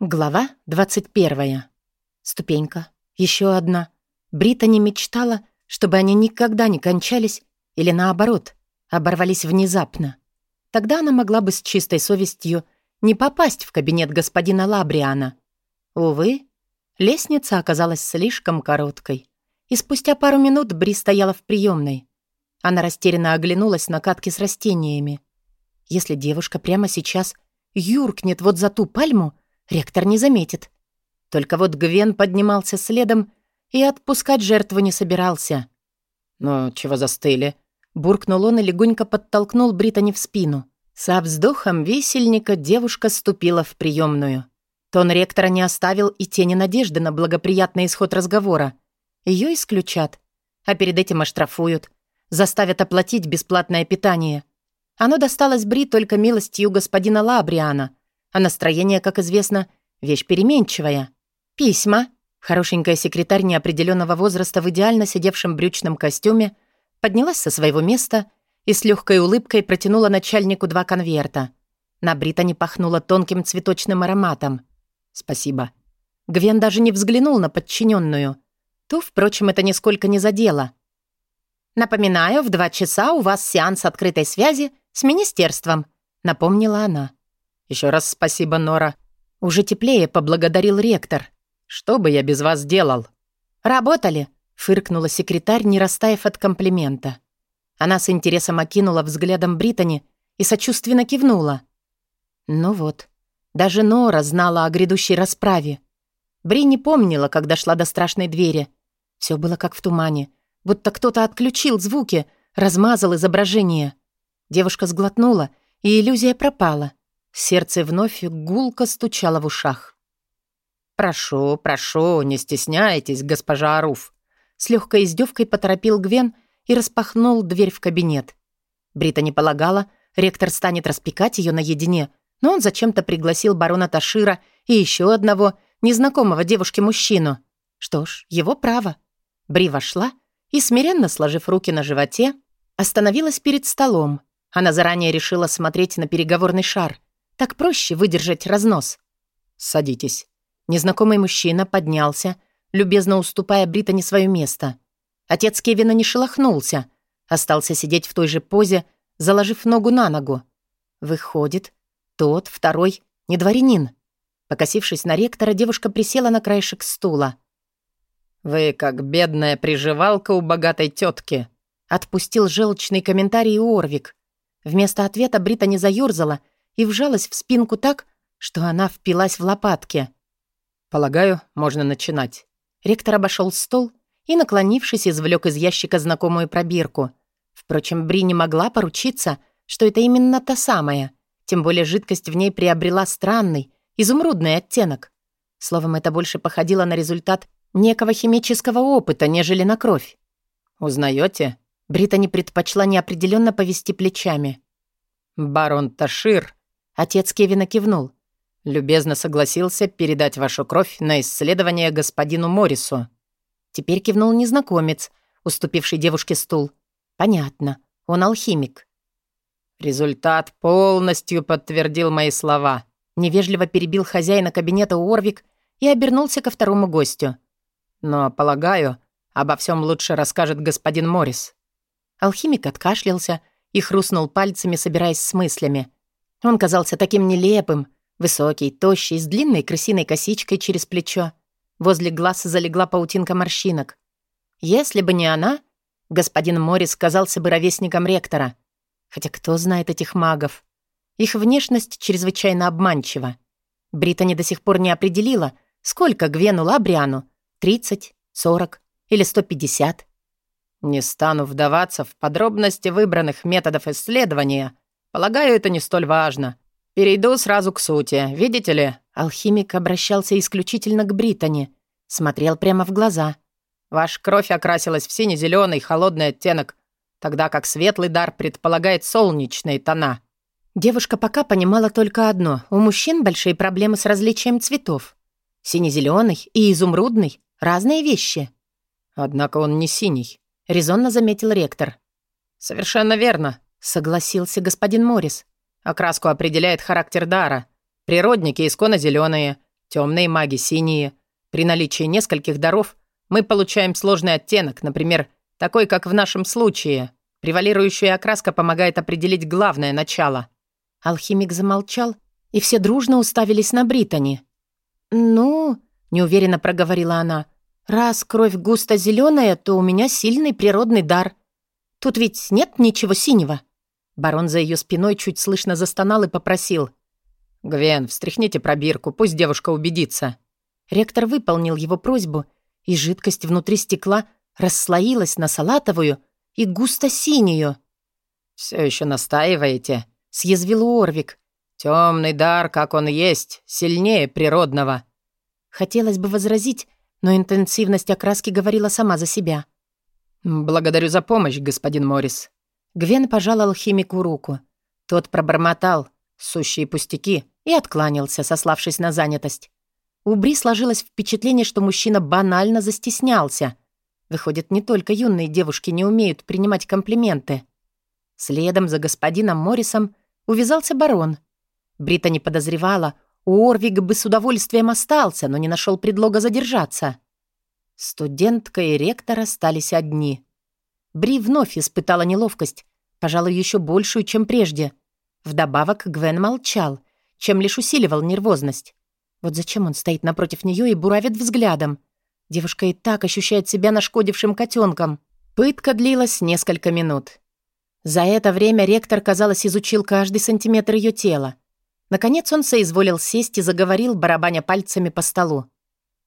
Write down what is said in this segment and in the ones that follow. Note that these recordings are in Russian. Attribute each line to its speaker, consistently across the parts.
Speaker 1: Глава 21. Ступенька. Еще одна. Британи мечтала, чтобы они никогда не кончались или, наоборот, оборвались внезапно. Тогда она могла бы с чистой совестью не попасть в кабинет господина Лабриана. Увы, лестница оказалась слишком короткой. И спустя пару минут Бри стояла в приемной. Она растерянно оглянулась на катки с растениями. Если девушка прямо сейчас юркнет вот за ту пальму — Ректор не заметит. Только вот Гвен поднимался следом и отпускать жертву не собирался. «Ну, чего застыли?» Буркнул он и легонько подтолкнул Британи в спину. Со вздохом весельника девушка ступила в приемную. Тон ректора не оставил и тени надежды на благоприятный исход разговора. Ее исключат, а перед этим оштрафуют, заставят оплатить бесплатное питание. Оно досталось Бри только милостью господина Лабриана — а настроение, как известно, вещь переменчивая. Письма. Хорошенькая секретарь неопределенного возраста в идеально сидевшем брючном костюме поднялась со своего места и с легкой улыбкой протянула начальнику два конверта. На Британи пахнуло тонким цветочным ароматом. «Спасибо». Гвен даже не взглянул на подчиненную. То, впрочем, это нисколько не задело. «Напоминаю, в два часа у вас сеанс открытой связи с министерством», — напомнила она. Еще раз спасибо, Нора. Уже теплее поблагодарил ректор. Что бы я без вас делал? Работали, фыркнула секретарь, не растаяв от комплимента. Она с интересом окинула взглядом Британи и сочувственно кивнула. Ну вот, даже Нора знала о грядущей расправе. Бри не помнила, когда шла до страшной двери. Все было как в тумане, будто кто-то отключил звуки, размазал изображение. Девушка сглотнула, и иллюзия пропала — Сердце вновь гулко стучало в ушах. «Прошу, прошу, не стесняйтесь, госпожа Аруф!» С легкой издевкой поторопил Гвен и распахнул дверь в кабинет. Брита не полагала, ректор станет распекать ее наедине, но он зачем-то пригласил барона Ташира и еще одного, незнакомого девушке-мужчину. Что ж, его право. Бри вошла и, смиренно сложив руки на животе, остановилась перед столом. Она заранее решила смотреть на переговорный шар. Так проще выдержать разнос. «Садитесь». Незнакомый мужчина поднялся, любезно уступая Британи свое место. Отец Кевина не шелохнулся, остался сидеть в той же позе, заложив ногу на ногу. Выходит, тот, второй, не дворянин. Покосившись на ректора, девушка присела на краешек стула. «Вы как бедная приживалка у богатой тетки», — отпустил желчный комментарий Орвик. Вместо ответа Брита не заёрзала — и вжалась в спинку так, что она впилась в лопатки. «Полагаю, можно начинать». Ректор обошел стол и, наклонившись, извлек из ящика знакомую пробирку. Впрочем, Бри не могла поручиться, что это именно та самая, тем более жидкость в ней приобрела странный, изумрудный оттенок. Словом, это больше походило на результат некого химического опыта, нежели на кровь. «Узнаете?» Брита не предпочла неопределенно повести плечами. «Барон Ташир Отец Кевина кивнул. Любезно согласился передать вашу кровь на исследование господину Моррису. Теперь кивнул незнакомец, уступивший девушке стул. Понятно, он алхимик. Результат полностью подтвердил мои слова. Невежливо перебил хозяина кабинета Уорвик и обернулся ко второму гостю. Но, полагаю, обо всем лучше расскажет господин Моррис. Алхимик откашлялся и хрустнул пальцами, собираясь с мыслями. Он казался таким нелепым, высокий, тощий, с длинной крысиной косичкой через плечо. Возле глаз залегла паутинка морщинок. Если бы не она, господин Моррис казался бы ровесником ректора. Хотя кто знает этих магов? Их внешность чрезвычайно обманчива. Британи до сих пор не определила, сколько Гвену Лабриану — 30, 40 или 150. Не стану вдаваться в подробности выбранных методов исследования — Полагаю, это не столь важно. Перейду сразу к сути. Видите ли, алхимик обращался исключительно к Британи. Смотрел прямо в глаза. Ваша кровь окрасилась в сине-зеленый холодный оттенок, тогда как светлый дар предполагает солнечные тона. Девушка пока понимала только одно. У мужчин большие проблемы с различием цветов. Сине-зеленый и изумрудный — разные вещи. Однако он не синий, — резонно заметил ректор. «Совершенно верно согласился господин Моррис. Окраску определяет характер дара. Природники исконно зеленые,
Speaker 2: Темные маги синие. При наличии нескольких даров мы получаем сложный оттенок, например, такой, как в нашем случае. Превалирующая окраска помогает определить главное начало».
Speaker 1: Алхимик замолчал, и все дружно уставились на Британи. «Ну...» — неуверенно проговорила она. «Раз кровь густо зеленая, то у меня сильный природный дар. Тут ведь нет ничего синего». Барон за ее спиной чуть слышно застонал и попросил.
Speaker 2: «Гвен, встряхните пробирку, пусть девушка убедится».
Speaker 1: Ректор выполнил его просьбу, и жидкость внутри стекла расслоилась на салатовую и густо-синюю.
Speaker 2: «Все еще настаиваете?» — съязвил Орвик. Темный дар, как он есть, сильнее природного».
Speaker 1: Хотелось бы возразить, но интенсивность окраски говорила сама за себя.
Speaker 2: «Благодарю за помощь, господин Моррис».
Speaker 1: Гвен пожал алхимику руку. Тот пробормотал «сущие пустяки» и откланялся, сославшись на занятость. У Бри сложилось впечатление, что мужчина банально застеснялся. Выходит, не только юные девушки не умеют принимать комплименты. Следом за господином Моррисом увязался барон. Брита не подозревала, Уорвик бы с удовольствием остался, но не нашел предлога задержаться. Студентка и ректор остались одни. Бри вновь испытала неловкость, пожалуй, еще большую, чем прежде. Вдобавок Гвен молчал, чем лишь усиливал нервозность. Вот зачем он стоит напротив нее и буравит взглядом? Девушка и так ощущает себя нашкодившим котенком. Пытка длилась несколько минут. За это время ректор, казалось, изучил каждый сантиметр ее тела. Наконец он соизволил сесть и заговорил, барабаня пальцами по столу.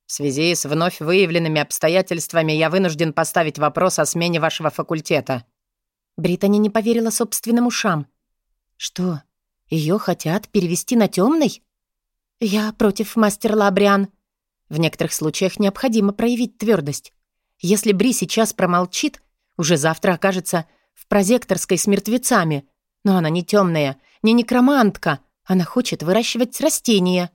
Speaker 2: В связи с вновь выявленными обстоятельствами я вынужден поставить вопрос о смене вашего факультета».
Speaker 1: Британи не поверила собственным ушам. «Что, ее хотят перевести на темный? «Я против, мастер Лабриан». В некоторых случаях необходимо проявить твердость. Если Бри сейчас промолчит, уже завтра окажется в прозекторской с мертвецами. Но она не темная, не некромантка. Она хочет выращивать растения.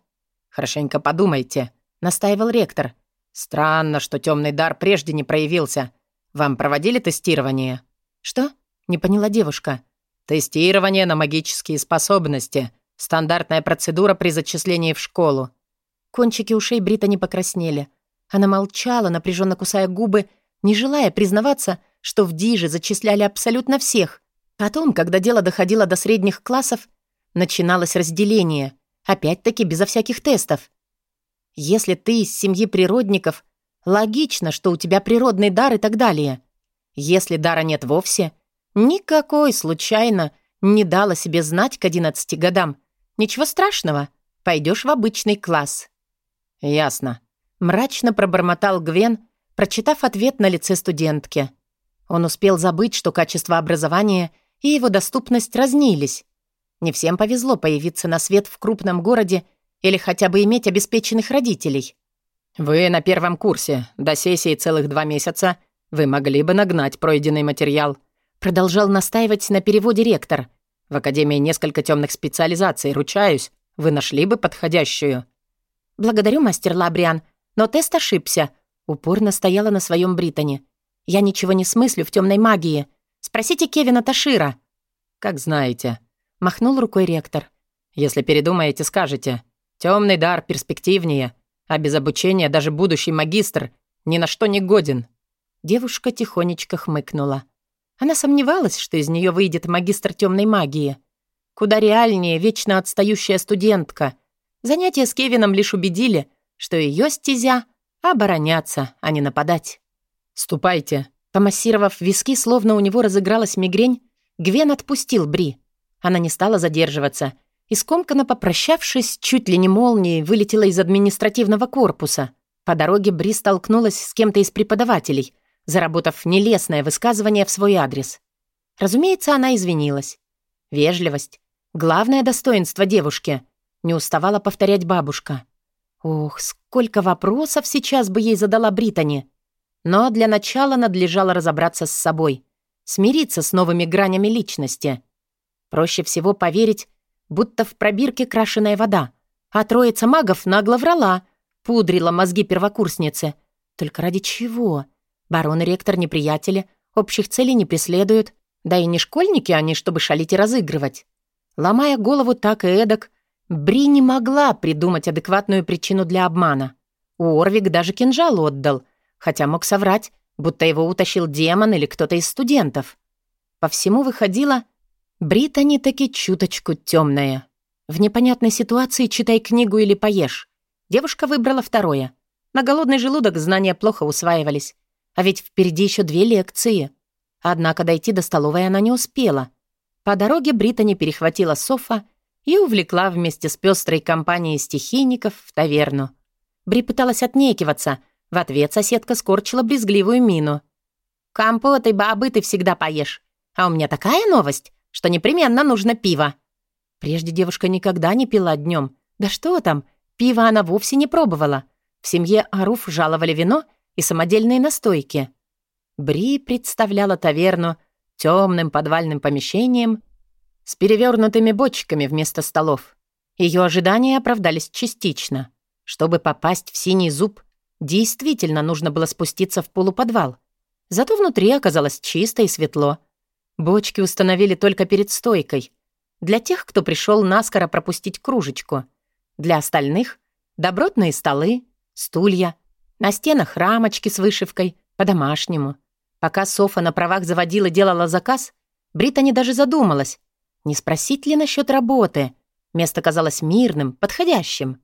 Speaker 2: «Хорошенько подумайте», настаивал ректор. «Странно, что темный дар прежде не проявился. Вам проводили тестирование?»
Speaker 1: «Что?» — не поняла девушка.
Speaker 2: «Тестирование на магические способности. Стандартная процедура при зачислении в школу».
Speaker 1: Кончики ушей Брита не покраснели. Она молчала, напряженно кусая губы, не желая признаваться, что в Диже зачисляли абсолютно всех. Потом, когда дело доходило до средних классов, начиналось разделение. Опять-таки безо всяких тестов. Если ты из семьи природников, логично, что у тебя природный дар и так далее. Если дара нет вовсе, никакой случайно не дала себе знать к 11 годам. Ничего страшного, пойдешь в обычный класс.
Speaker 2: Ясно.
Speaker 1: Мрачно пробормотал Гвен, прочитав ответ на лице студентки. Он успел забыть, что качество образования и его доступность разнились. Не всем повезло появиться на свет в крупном городе или хотя бы иметь обеспеченных родителей.
Speaker 2: Вы на первом курсе, до сессии целых два месяца. Вы могли бы нагнать пройденный материал.
Speaker 1: Продолжал настаивать на переводе ректор.
Speaker 2: В Академии несколько темных специализаций, ручаюсь. Вы нашли бы подходящую.
Speaker 1: Благодарю, мастер Лабриан, но тест ошибся. Упорно стояла на своем Британе. Я ничего не смыслю в темной магии. Спросите Кевина Ташира.
Speaker 2: Как знаете.
Speaker 1: Махнул рукой ректор.
Speaker 2: Если передумаете, скажете. Темный дар перспективнее, а без обучения даже будущий магистр ни на что не годен».
Speaker 1: Девушка тихонечко хмыкнула. Она сомневалась, что из нее выйдет магистр темной магии. Куда реальнее вечно отстающая студентка. Занятия с Кевином лишь убедили, что ее стезя — обороняться, а не нападать.
Speaker 2: «Ступайте».
Speaker 1: Помассировав виски, словно у него разыгралась мигрень, Гвен отпустил Бри. Она не стала задерживаться и, попрощавшись, чуть ли не молнией вылетела из административного корпуса. По дороге Бри столкнулась с кем-то из преподавателей, заработав нелестное высказывание в свой адрес. Разумеется, она извинилась. Вежливость — главное достоинство девушки, не уставала повторять бабушка. Ох, сколько вопросов сейчас бы ей задала Британи. Но для начала надлежало разобраться с собой, смириться с новыми гранями личности. Проще всего поверить, будто в пробирке крашеная вода. А троица магов нагло врала, пудрила мозги первокурсницы. Только ради чего? Барон и ректор неприятели, общих целей не преследуют. Да и не школьники они, чтобы шалить и разыгрывать. Ломая голову так и эдак, Бри не могла придумать адекватную причину для обмана. Уорвик даже кинжал отдал, хотя мог соврать, будто его утащил демон или кто-то из студентов. По всему выходило, Британи таки чуточку темная. В непонятной ситуации читай книгу или поешь. Девушка выбрала второе. На голодный желудок знания плохо усваивались. А ведь впереди еще две лекции. Однако дойти до столовой она не успела. По дороге Британи перехватила Софа и увлекла вместе с пестрой компанией стихийников в таверну. Бри пыталась отнекиваться. В ответ соседка скорчила брезгливую мину. «Компот и бабы ты всегда поешь. А у меня такая новость, что непременно нужно пиво». Прежде девушка никогда не пила днем. Да что там, пиво она вовсе не пробовала. В семье Аруф жаловали вино и самодельные настойки. Бри представляла таверну темным подвальным помещением с перевернутыми бочками вместо столов. Ее ожидания оправдались частично. Чтобы попасть в синий зуб, действительно нужно было спуститься в полуподвал. Зато внутри оказалось чисто и светло. Бочки установили только перед стойкой. Для тех, кто пришел наскоро пропустить кружечку. Для остальных — добротные столы, стулья, на стенах рамочки с вышивкой, по-домашнему. Пока Софа на правах заводила делала заказ, Британи даже задумалась, не спросить ли насчет работы. Место казалось мирным, подходящим.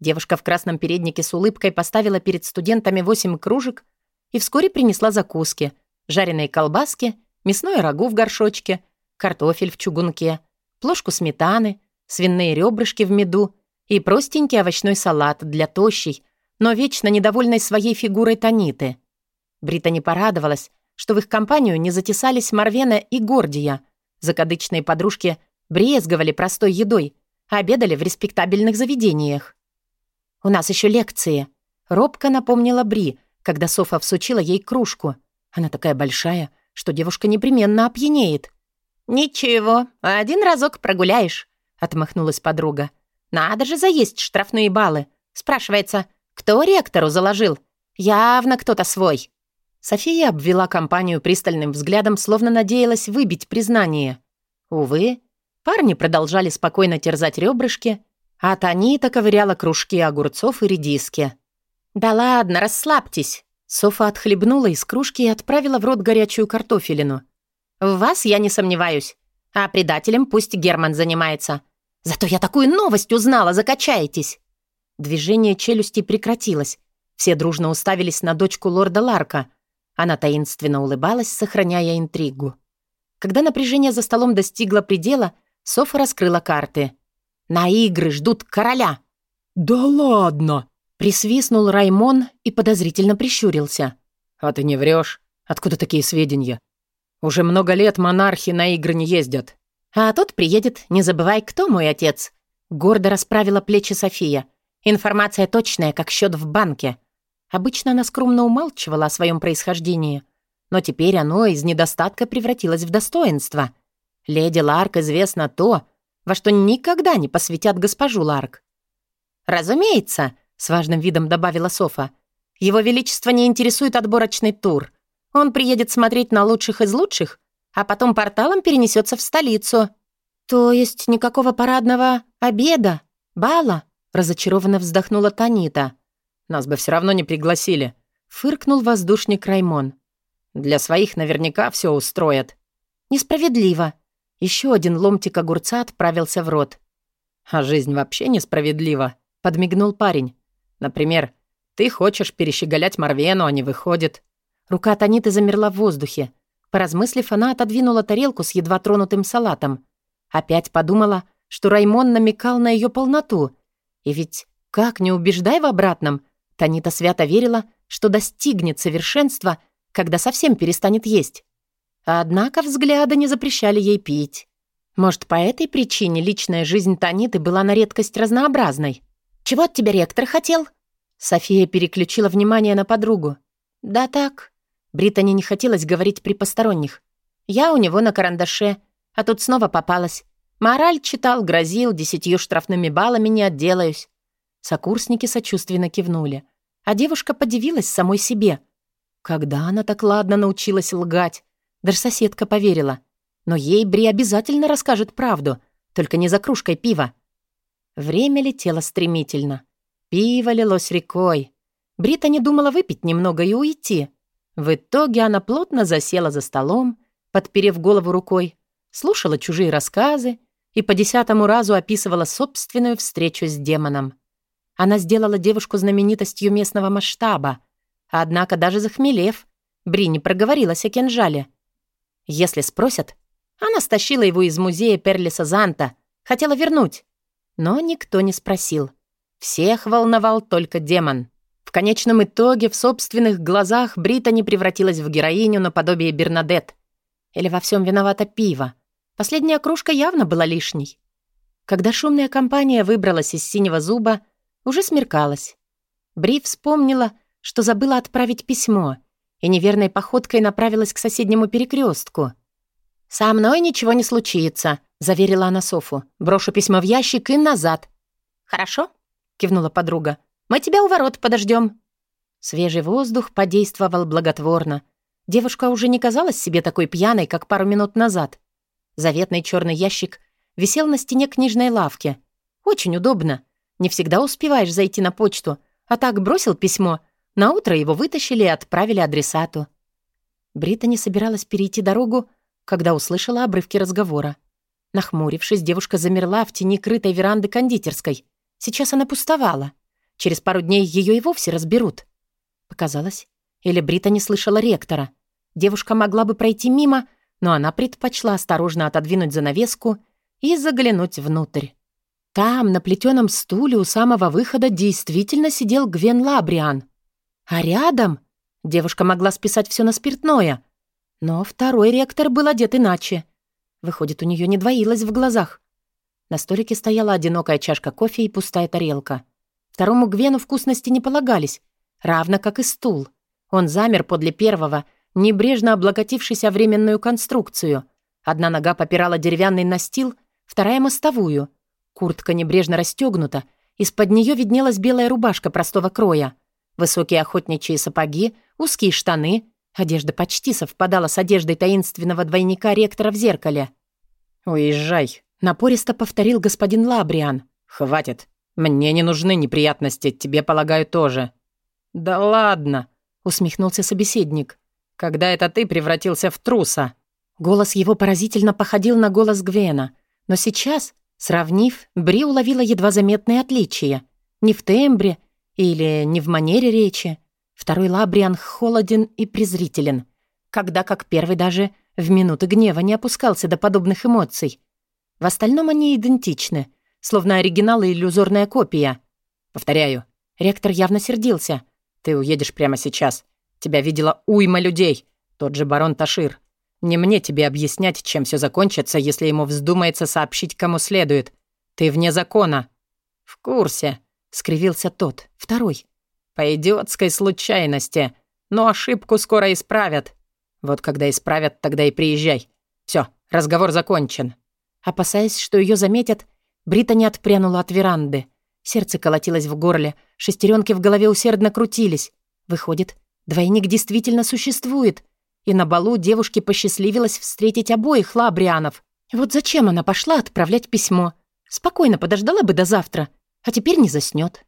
Speaker 1: Девушка в красном переднике с улыбкой поставила перед студентами восемь кружек и вскоре принесла закуски, жареные колбаски, мясное рагу в горшочке, картофель в чугунке, плошку сметаны, свиные ребрышки в меду и простенький овощной салат для тощей, но вечно недовольной своей фигурой Таниты. Брита не порадовалась, что в их компанию не затесались Марвена и Гордия. Закадычные подружки брезговали простой едой, обедали в респектабельных заведениях. «У нас еще лекции», — робко напомнила Бри, когда Софа всучила ей кружку. Она такая большая, что девушка непременно опьянеет. «Ничего, один разок прогуляешь», — отмахнулась подруга. «Надо же заесть штрафные баллы. Спрашивается, кто ректору заложил? Явно кто-то свой». София обвела компанию пристальным взглядом, словно надеялась выбить признание. Увы, парни продолжали спокойно терзать ребрышки, а Танита ковыряла кружки огурцов и редиски. «Да ладно, расслабьтесь!» Софа отхлебнула из кружки и отправила в рот горячую картофелину. «В вас я не сомневаюсь. А предателем пусть Герман занимается. Зато я такую новость узнала, закачаетесь!» Движение челюсти прекратилось. Все дружно уставились на дочку лорда Ларка, она таинственно улыбалась, сохраняя интригу. Когда напряжение за столом достигло предела, Софа раскрыла карты. «На игры ждут короля!»
Speaker 2: «Да ладно!»
Speaker 1: Присвистнул Раймон и подозрительно прищурился.
Speaker 2: «А ты не врешь? Откуда такие сведения? Уже много лет монархи на игры не ездят».
Speaker 1: «А тот приедет, не забывай, кто мой отец». Гордо расправила плечи София. «Информация точная, как счет в банке. Обычно она скромно умалчивала о своем происхождении, но теперь оно из недостатка превратилось в достоинство. Леди Ларк известно то, во что никогда не посвятят госпожу Ларк. «Разумеется», — с важным видом добавила Софа, «его величество не интересует отборочный тур. Он приедет смотреть на лучших из лучших, а потом порталом перенесется в столицу». «То есть никакого парадного обеда, бала?» разочарованно вздохнула Танита.
Speaker 2: Нас бы все равно не пригласили», — фыркнул воздушник Раймон. «Для своих наверняка все устроят».
Speaker 1: «Несправедливо». Еще один ломтик огурца отправился в рот.
Speaker 2: «А жизнь вообще несправедлива», — подмигнул парень. «Например, ты хочешь перещеголять Марвену, а не выходит».
Speaker 1: Рука Таниты замерла в воздухе. Поразмыслив, она отодвинула тарелку с едва тронутым салатом. Опять подумала, что Раймон намекал на ее полноту. И ведь как не убеждай в обратном, Танита свято верила, что достигнет совершенства, когда совсем перестанет есть. Однако взгляды не запрещали ей пить. Может, по этой причине личная жизнь Таниты была на редкость разнообразной. «Чего от тебя ректор хотел?» София переключила внимание на подругу. «Да так». Британи не хотелось говорить при посторонних. «Я у него на карандаше, а тут снова попалась. Мораль читал, грозил, десятью штрафными баллами не отделаюсь. Сокурсники сочувственно кивнули. А девушка подивилась самой себе. Когда она так ладно научилась лгать? Даже соседка поверила. Но ей Бри обязательно расскажет правду, только не за кружкой пива. Время летело стремительно. Пиво лилось рекой. Брита не думала выпить немного и уйти. В итоге она плотно засела за столом, подперев голову рукой, слушала чужие рассказы и по десятому разу описывала собственную встречу с демоном. Она сделала девушку знаменитостью местного масштаба. Однако даже захмелев, Бри не проговорилась о кинжале. Если спросят, она стащила его из музея Перлиса Занта, хотела вернуть. Но никто не спросил. Всех волновал только демон. В конечном итоге в собственных глазах Брита не превратилась в героиню наподобие Бернадет. Или во всем виновата пиво. Последняя кружка явно была лишней. Когда шумная компания выбралась из синего зуба, уже смеркалось. Бри вспомнила, что забыла отправить письмо, и неверной походкой направилась к соседнему перекрестку. «Со мной ничего не случится», — заверила она Софу. «Брошу письмо в ящик и назад». «Хорошо», — кивнула подруга. «Мы тебя у ворот подождем. Свежий воздух подействовал благотворно. Девушка уже не казалась себе такой пьяной, как пару минут назад. Заветный черный ящик висел на стене книжной лавки. Очень удобно. Не всегда успеваешь зайти на почту, а так бросил письмо. На утро его вытащили и отправили адресату. Брита не собиралась перейти дорогу, когда услышала обрывки разговора. Нахмурившись, девушка замерла в тени крытой веранды кондитерской. Сейчас она пустовала. Через пару дней ее и вовсе разберут. Показалось, или Брита не слышала ректора. Девушка могла бы пройти мимо, но она предпочла осторожно отодвинуть занавеску и заглянуть внутрь. Там, на плетеном стуле у самого выхода, действительно сидел Гвен Лабриан. А рядом девушка могла списать все на спиртное. Но второй ректор был одет иначе. Выходит, у нее не двоилось в глазах. На столике стояла одинокая чашка кофе и пустая тарелка. Второму Гвену вкусности не полагались, равно как и стул. Он замер подле первого, небрежно облокотившись о временную конструкцию. Одна нога попирала деревянный настил, вторая — мостовую. Куртка небрежно расстегнута, из-под нее виднелась белая рубашка простого кроя. Высокие охотничьи сапоги, узкие штаны. Одежда почти совпадала с одеждой таинственного двойника ректора в зеркале.
Speaker 2: «Уезжай», —
Speaker 1: напористо повторил господин Лабриан.
Speaker 2: «Хватит. Мне не нужны неприятности, тебе, полагаю, тоже». «Да ладно», — усмехнулся собеседник. Когда это ты превратился в труса?»
Speaker 1: Голос его поразительно походил на голос Гвена. Но сейчас, сравнив, Бри уловила едва заметные отличия. Не в тембре или не в манере речи. Второй Лабриан холоден и презрителен. Когда, как первый, даже в минуты гнева не опускался до подобных эмоций. В остальном они идентичны, словно оригинал и иллюзорная копия. Повторяю, ректор явно сердился. «Ты уедешь прямо сейчас. Тебя видела уйма людей, тот же барон Ташир. Не мне тебе объяснять, чем все закончится, если ему вздумается сообщить, кому следует. Ты вне закона». «В курсе», — скривился тот, второй. «По идиотской случайности. Но ошибку скоро исправят. Вот когда исправят, тогда и приезжай. Все, разговор закончен». Опасаясь, что ее заметят, Брита не отпрянула от веранды. Сердце колотилось в горле, шестеренки в голове усердно крутились. Выходит, Двойник действительно существует, и на балу девушке посчастливилось встретить обоих лабрианов. Вот зачем она пошла отправлять письмо? Спокойно подождала бы до завтра, а теперь не заснёт.